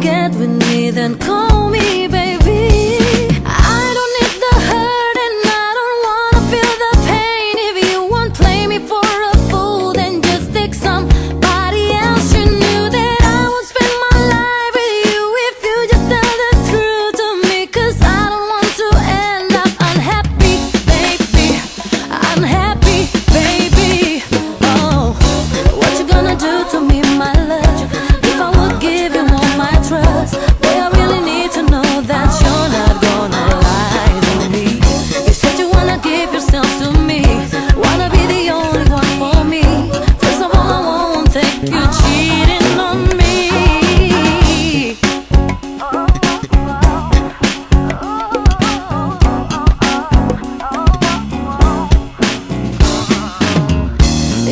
get with me, then call.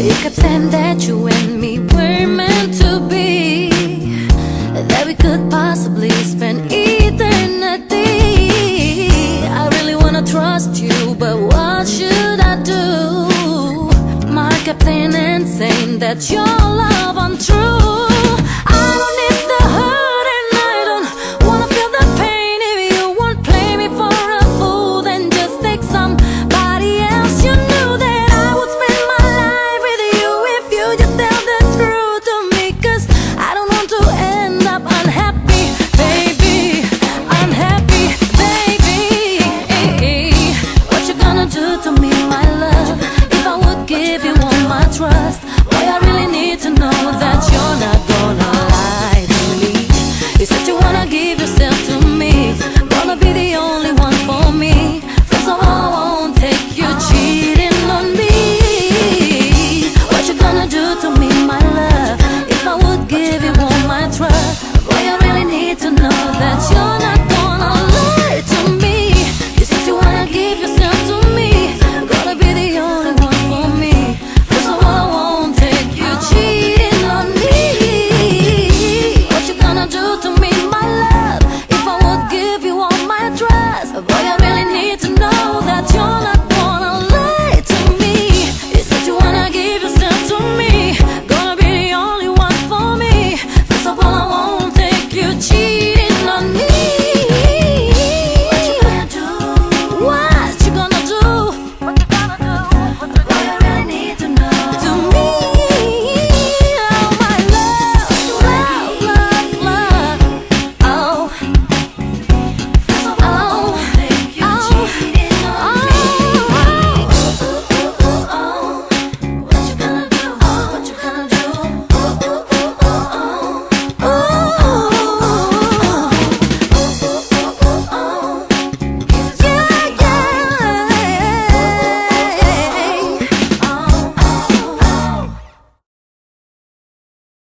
It kept saying that you and me were meant to be. That we could possibly spend eternity. I really wanna trust you, but what should I do? My kept saying and saying that your love untrue. to me.